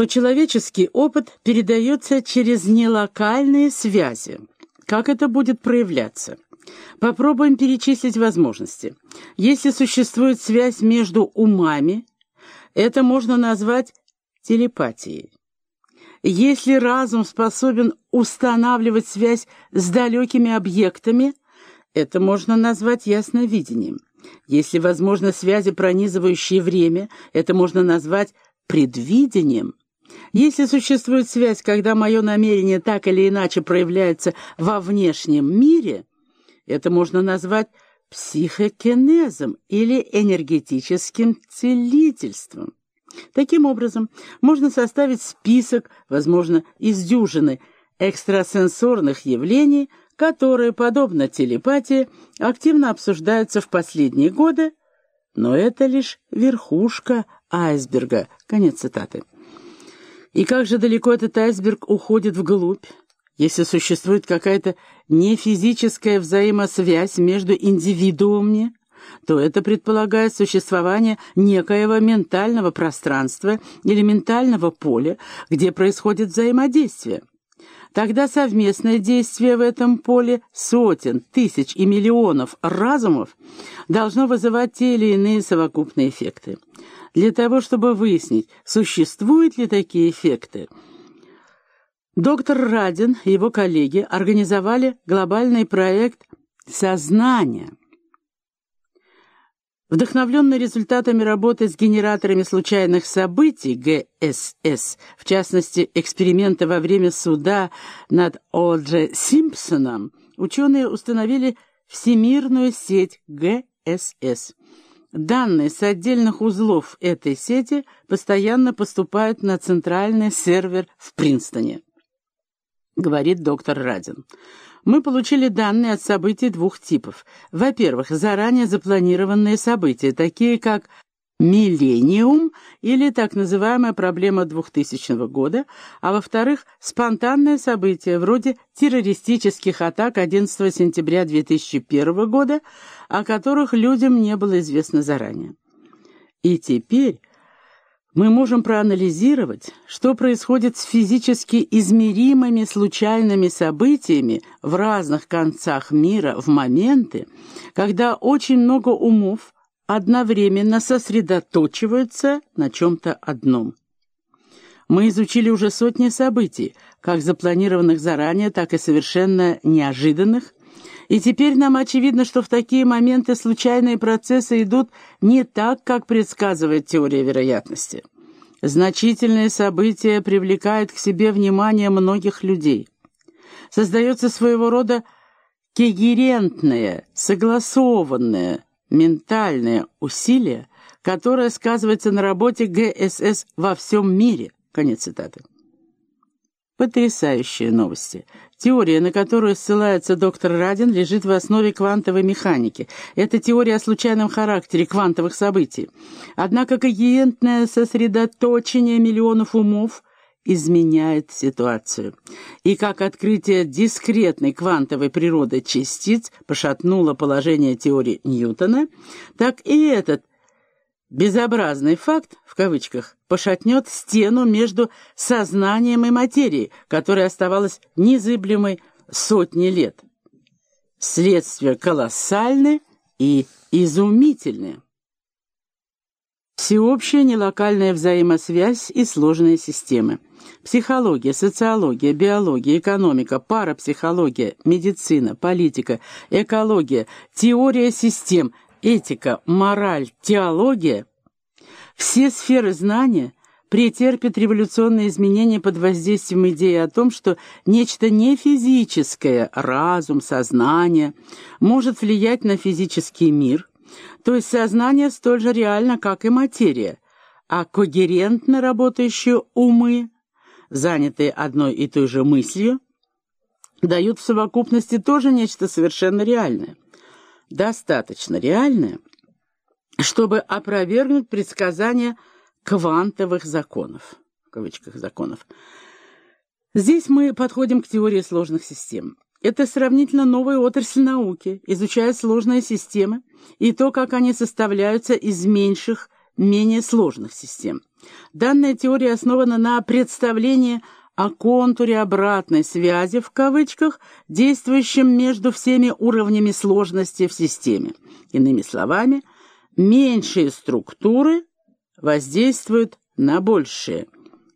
то человеческий опыт передается через нелокальные связи. Как это будет проявляться? Попробуем перечислить возможности. Если существует связь между умами, это можно назвать телепатией. Если разум способен устанавливать связь с далекими объектами, это можно назвать ясновидением. Если возможно связи, пронизывающие время, это можно назвать предвидением. Если существует связь, когда мое намерение так или иначе проявляется во внешнем мире, это можно назвать психокинезом или энергетическим целительством. Таким образом, можно составить список, возможно, из дюжины экстрасенсорных явлений, которые, подобно телепатии, активно обсуждаются в последние годы, но это лишь верхушка айсберга. Конец цитаты. И как же далеко этот айсберг уходит вглубь, если существует какая-то нефизическая взаимосвязь между индивидуумами, то это предполагает существование некоего ментального пространства или ментального поля, где происходит взаимодействие. Тогда совместное действие в этом поле сотен, тысяч и миллионов разумов должно вызывать те или иные совокупные эффекты. Для того, чтобы выяснить, существуют ли такие эффекты, доктор Радин и его коллеги организовали глобальный проект «Сознание», Вдохновленный результатами работы с генераторами случайных событий ГСС, в частности, эксперимента во время суда над О'Дже Симпсоном, ученые установили всемирную сеть ГСС. Данные с отдельных узлов этой сети постоянно поступают на центральный сервер в Принстоне, говорит доктор Радин. Мы получили данные от событий двух типов. Во-первых, заранее запланированные события, такие как «Миллениум» или так называемая проблема 2000 года, а во-вторых, спонтанные события вроде террористических атак 11 сентября 2001 года, о которых людям не было известно заранее. И теперь мы можем проанализировать, что происходит с физически измеримыми случайными событиями в разных концах мира в моменты, когда очень много умов одновременно сосредоточиваются на чем-то одном. Мы изучили уже сотни событий, как запланированных заранее, так и совершенно неожиданных, и теперь нам очевидно, что в такие моменты случайные процессы идут не так, как предсказывает теория вероятности. Значительные события привлекают к себе внимание многих людей. Создается своего рода когерентное, согласованное, ментальное усилие, которое сказывается на работе ГСС во всем мире. Конец цитаты. Потрясающие новости. Теория, на которую ссылается доктор Радин, лежит в основе квантовой механики. Это теория о случайном характере квантовых событий. Однако когерентное сосредоточение миллионов умов изменяет ситуацию. И как открытие дискретной квантовой природы частиц пошатнуло положение теории Ньютона, так и этот Безобразный факт, в кавычках, пошатнет стену между сознанием и материей, которая оставалась незыблемой сотни лет. Следствия колоссальны и изумительны. Всеобщая нелокальная взаимосвязь и сложные системы. Психология, социология, биология, экономика, парапсихология, медицина, политика, экология, теория систем – этика, мораль, теология, все сферы знания претерпят революционные изменения под воздействием идеи о том, что нечто не физическое, разум, сознание, может влиять на физический мир, то есть сознание столь же реально, как и материя, а когерентно работающие умы, занятые одной и той же мыслью, дают в совокупности тоже нечто совершенно реальное достаточно реальное, чтобы опровергнуть предсказания квантовых законов, в кавычках законов. Здесь мы подходим к теории сложных систем. Это сравнительно новая отрасль науки, изучая сложные системы и то, как они составляются из меньших менее сложных систем. Данная теория основана на представлении о контуре обратной связи в кавычках, действующем между всеми уровнями сложности в системе. Иными словами, меньшие структуры воздействуют на большие –